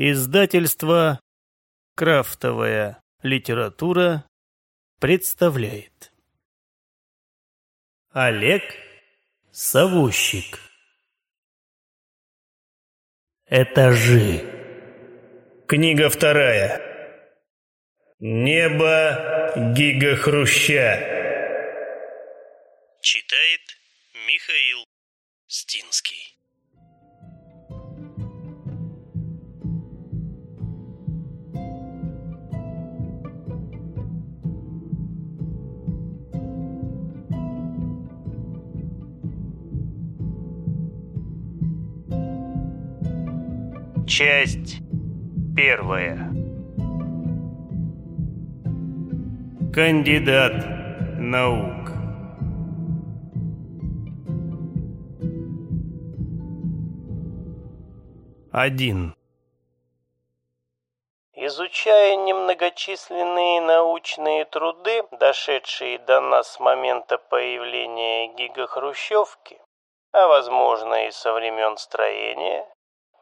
Издательство «Крафтовая литература» представляет. Олег Савущик Этажи. Книга вторая. Небо Гига Хруща Читает Михаил Стинский Часть первая. Кандидат наук. Один. Изучая немногочисленные научные труды, дошедшие до нас с момента появления гигахрущевки, а возможно и со времен строения,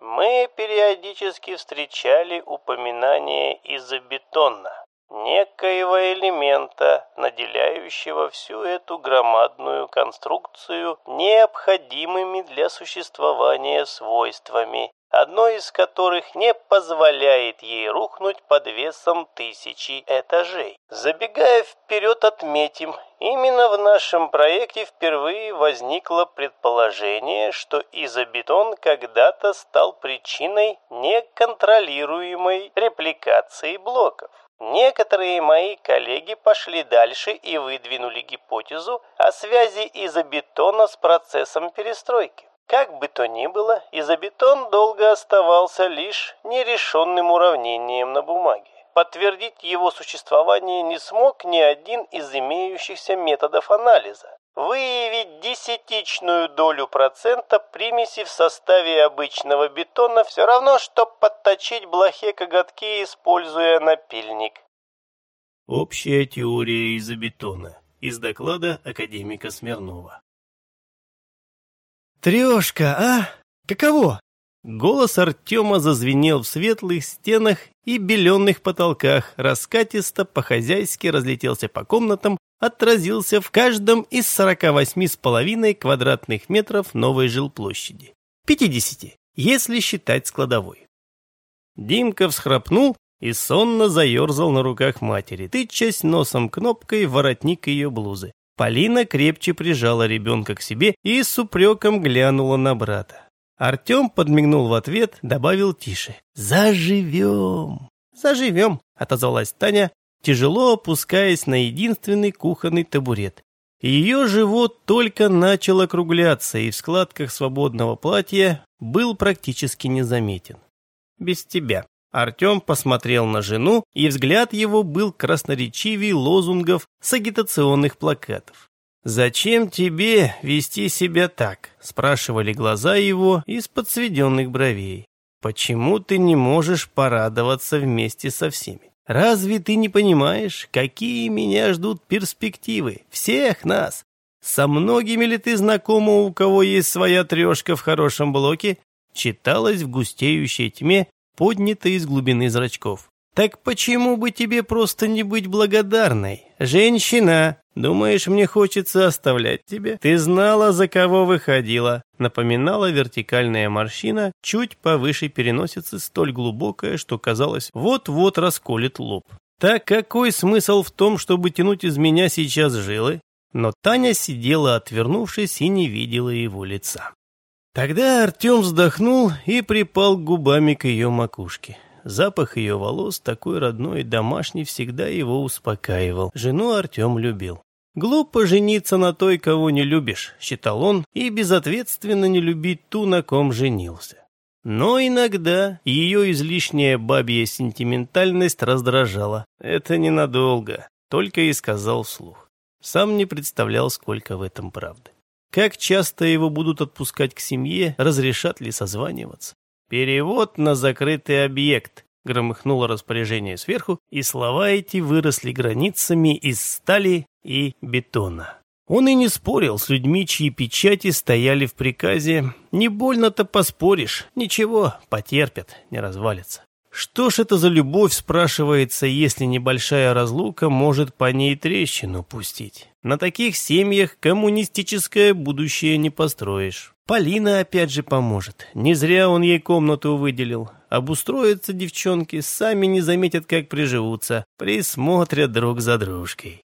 мы периодически встречали упоминание изобетона, некоего элемента, наделяющего всю эту громадную конструкцию необходимыми для существования свойствами, одно из которых не позволяет ей рухнуть под весом тысячи этажей. Забегая вперед, отметим, именно в нашем проекте впервые возникло предположение, что изобетон когда-то стал причиной неконтролируемой репликации блоков. Некоторые мои коллеги пошли дальше и выдвинули гипотезу о связи изобетона с процессом перестройки. Как бы то ни было, изобетон долго оставался лишь нерешенным уравнением на бумаге. Подтвердить его существование не смог ни один из имеющихся методов анализа. Выявить десятичную долю процента примеси в составе обычного бетона все равно, что подточить блохе коготки, используя напильник. Общая теория изобетона из доклада академика Смирнова. «Трешка, а? Каково?» Голос Артема зазвенел в светлых стенах и беленных потолках, раскатисто по-хозяйски разлетелся по комнатам, отразился в каждом из сорока восьми с половиной квадратных метров новой жилплощади. Пятидесяти, если считать складовой. Димка всхрапнул и сонно заерзал на руках матери, тычась носом кнопкой воротник ее блузы. Полина крепче прижала ребенка к себе и с упреком глянула на брата. Артем подмигнул в ответ, добавил тише. «Заживем!» «Заживем!» — отозвалась Таня, тяжело опускаясь на единственный кухонный табурет. Ее живот только начал округляться, и в складках свободного платья был практически незаметен. «Без тебя», Артем посмотрел на жену, и взгляд его был красноречивей лозунгов с агитационных плакатов. «Зачем тебе вести себя так?» – спрашивали глаза его из подсведенных бровей. «Почему ты не можешь порадоваться вместе со всеми? Разве ты не понимаешь, какие меня ждут перспективы? Всех нас! Со многими ли ты знакома, у кого есть своя трешка в хорошем блоке?» Читалось в густеющей тьме поднята из глубины зрачков. «Так почему бы тебе просто не быть благодарной? Женщина, думаешь, мне хочется оставлять тебя? Ты знала, за кого выходила», напоминала вертикальная морщина, чуть повыше переносицы, столь глубокая, что казалось, вот-вот расколет лоб. Так какой смысл в том, чтобы тянуть из меня сейчас жилы? Но Таня сидела, отвернувшись, и не видела его лица. Тогда Артем вздохнул и припал губами к ее макушке. Запах ее волос, такой родной и домашний, всегда его успокаивал. Жену Артем любил. «Глупо жениться на той, кого не любишь», — считал он, и безответственно не любить ту, на ком женился. Но иногда ее излишняя бабья сентиментальность раздражала. Это ненадолго, только и сказал вслух. Сам не представлял, сколько в этом правды. Как часто его будут отпускать к семье, разрешат ли созваниваться? Перевод на закрытый объект. Громыхнуло распоряжение сверху, и слова эти выросли границами из стали и бетона. Он и не спорил с людьми, чьи печати стояли в приказе. Не больно-то поспоришь. Ничего, потерпят, не развалится. Что ж это за любовь, спрашивается, если небольшая разлука может по ней трещину пустить? На таких семьях коммунистическое будущее не построишь. Полина опять же поможет. Не зря он ей комнату выделил. Обустроятся девчонки, сами не заметят, как приживутся. Присмотрят друг за дружкой.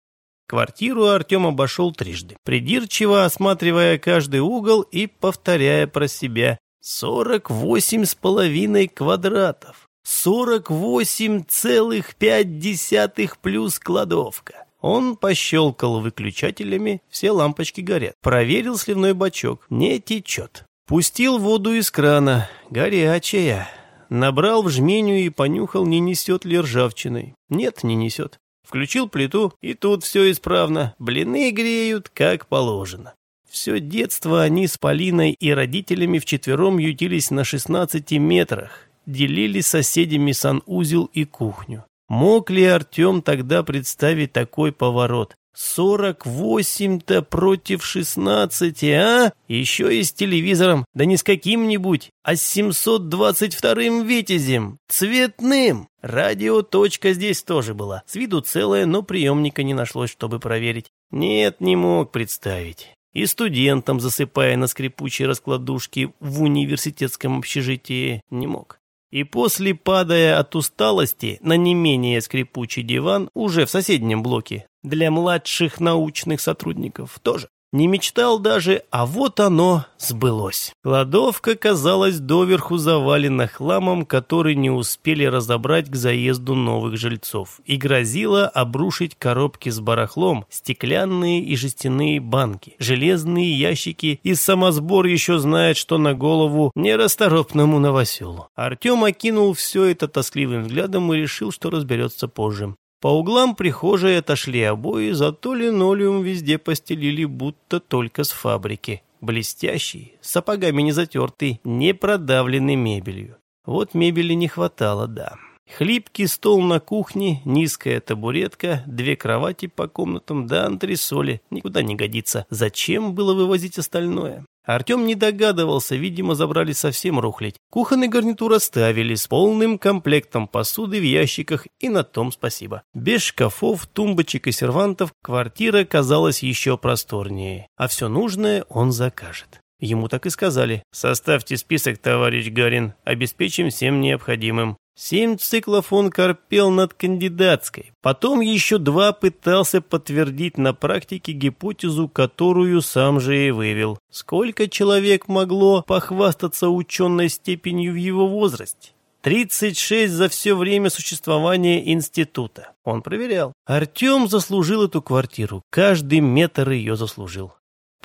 Квартиру Артем обошел трижды, придирчиво осматривая каждый угол и повторяя про себя. Сорок восемь с половиной квадратов. Сорок восемь целых пять десятых плюс кладовка. Он пощелкал выключателями, все лампочки горят. Проверил сливной бачок, не течет. Пустил воду из крана, горячая. Набрал в жменю и понюхал, не несет ли ржавчиной. Нет, не несет. Включил плиту, и тут все исправно. Блины греют, как положено. Все детство они с Полиной и родителями вчетвером ютились на 16 метрах, делили с соседями санузел и кухню. Мог ли Артем тогда представить такой поворот? Сорок восемь-то против шестнадцати, а? Еще и с телевизором, да не с каким-нибудь, а с семьсот двадцать вторым «Витязем», цветным. Радиоточка здесь тоже была, с виду целая, но приемника не нашлось, чтобы проверить. Нет, не мог представить. И студентам, засыпая на скрипучей раскладушке в университетском общежитии, не мог. И после, падая от усталости на не менее скрипучий диван, уже в соседнем блоке, для младших научных сотрудников тоже. Не мечтал даже, а вот оно сбылось. Кладовка казалась доверху завалена хламом, который не успели разобрать к заезду новых жильцов, и грозила обрушить коробки с барахлом, стеклянные и жестяные банки, железные ящики, и самосбор еще знает, что на голову нерасторопному новоселу. Артем окинул все это тоскливым взглядом и решил, что разберется позже. По углам прихожей отошли обои, зато линолеум везде постелили, будто только с фабрики. Блестящий, сапогами не затертый, не продавленный мебелью. Вот мебели не хватало, да. Хлипкий стол на кухне, низкая табуретка, две кровати по комнатам, да антресоли. Никуда не годится. Зачем было вывозить остальное? Артем не догадывался, видимо, забрали совсем рухлить. Кухонный гарнитур оставили с полным комплектом посуды в ящиках, и на том спасибо. Без шкафов, тумбочек и сервантов квартира казалась еще просторнее, а все нужное он закажет. Ему так и сказали. «Составьте список, товарищ Гарин, обеспечим всем необходимым». Семь циклов он корпел над кандидатской. Потом еще два пытался подтвердить на практике гипотезу, которую сам же и вывел. Сколько человек могло похвастаться ученой степенью в его возрасте? 36 за все время существования института. Он проверял. Артем заслужил эту квартиру. Каждый метр ее заслужил.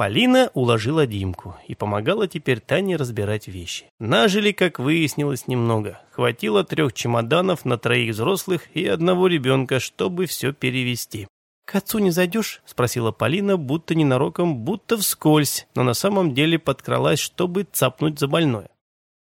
Полина уложила Димку и помогала теперь Тане разбирать вещи. Нажили, как выяснилось, немного. Хватило трех чемоданов на троих взрослых и одного ребенка, чтобы все перевести. «К отцу не зайдешь?» – спросила Полина, будто ненароком, будто вскользь, но на самом деле подкралась, чтобы цапнуть за больное.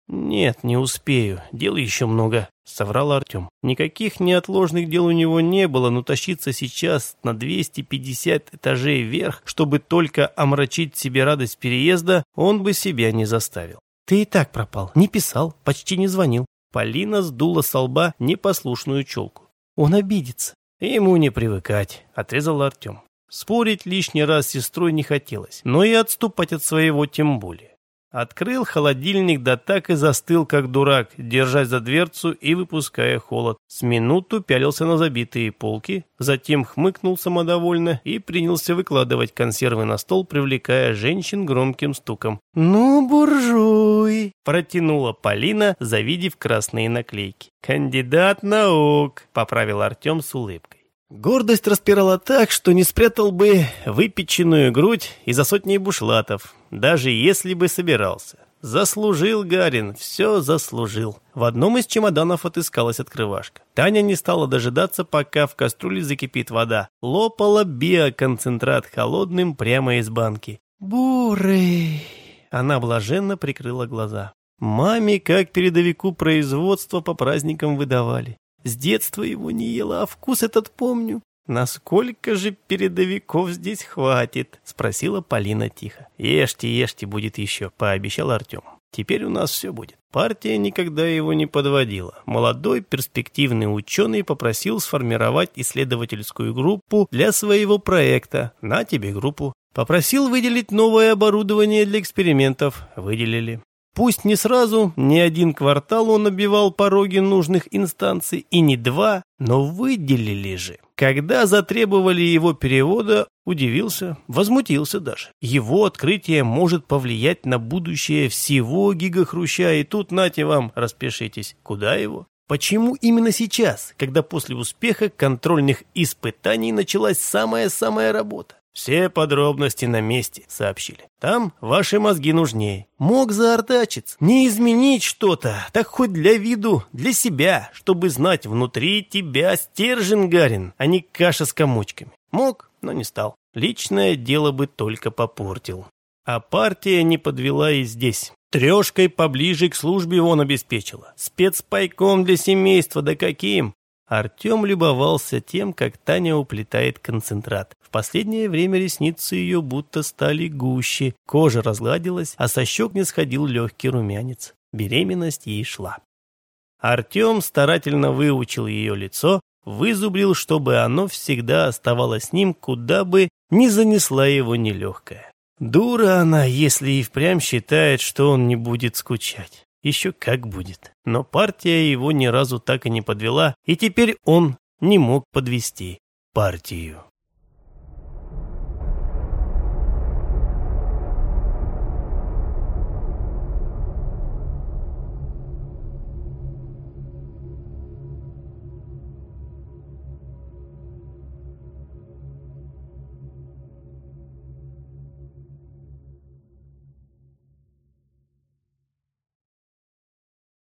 «Нет, не успею. Дел еще много», — соврал Артем. Никаких неотложных дел у него не было, но тащиться сейчас на 250 этажей вверх, чтобы только омрачить себе радость переезда, он бы себя не заставил. «Ты и так пропал. Не писал, почти не звонил». Полина сдула со лба непослушную челку. «Он обидится». «Ему не привыкать», — отрезал Артем. Спорить лишний раз с сестрой не хотелось, но и отступать от своего тем более. Открыл холодильник, да так и застыл, как дурак, держась за дверцу и выпуская холод. С минуту пялился на забитые полки, затем хмыкнул самодовольно и принялся выкладывать консервы на стол, привлекая женщин громким стуком. «Ну, буржуй!» – протянула Полина, завидев красные наклейки. «Кандидат наук!» – поправил Артем с улыбкой. Гордость распирала так, что не спрятал бы выпеченную грудь из-за сотни бушлатов, даже если бы собирался. Заслужил Гарин, все заслужил. В одном из чемоданов отыскалась открывашка. Таня не стала дожидаться, пока в кастрюле закипит вода. Лопала биоконцентрат холодным прямо из банки. «Бурый!» Она блаженно прикрыла глаза. Маме, как передовику производства, по праздникам выдавали. С детства его не ела, а вкус этот помню. «Насколько же передовиков здесь хватит?» — спросила Полина тихо. «Ешьте, ешьте, будет еще», — пообещал Артем. Теперь у нас все будет. Партия никогда его не подводила. Молодой перспективный ученый попросил сформировать исследовательскую группу для своего проекта. На тебе группу. Попросил выделить новое оборудование для экспериментов. Выделили. Пусть не сразу, не один квартал он обивал пороги нужных инстанций, и не два, но выделили же. Когда затребовали его перевода, удивился, возмутился даже. Его открытие может повлиять на будущее всего гигахруща, и тут нате вам, распишитесь. Куда его? Почему именно сейчас, когда после успеха контрольных испытаний началась самая-самая работа? «Все подробности на месте», — сообщили. «Там ваши мозги нужнее. Мог заортачиться, не изменить что-то, так хоть для виду, для себя, чтобы знать, внутри тебя стержень гарин, а не каша с комочками. Мог, но не стал. Личное дело бы только попортил. А партия не подвела и здесь. Трешкой поближе к службе он обеспечила. Спецпайком для семейства, да каким? Артем любовался тем, как Таня уплетает концентрат. В последнее время ресницы ее будто стали гуще, кожа разгладилась, а со щек не сходил легкий румянец. Беременность ей шла. Артем старательно выучил ее лицо, вызубрил, чтобы оно всегда оставалось с ним, куда бы ни занесла его нелегкая. Дура она, если и впрямь считает, что он не будет скучать. Еще как будет. Но партия его ни разу так и не подвела, и теперь он не мог подвести партию.